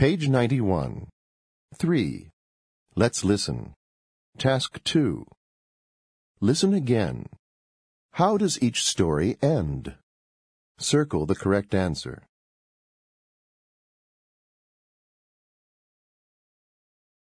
Page 91. 3. Let's listen. Task 2. Listen again. How does each story end? Circle the correct answer.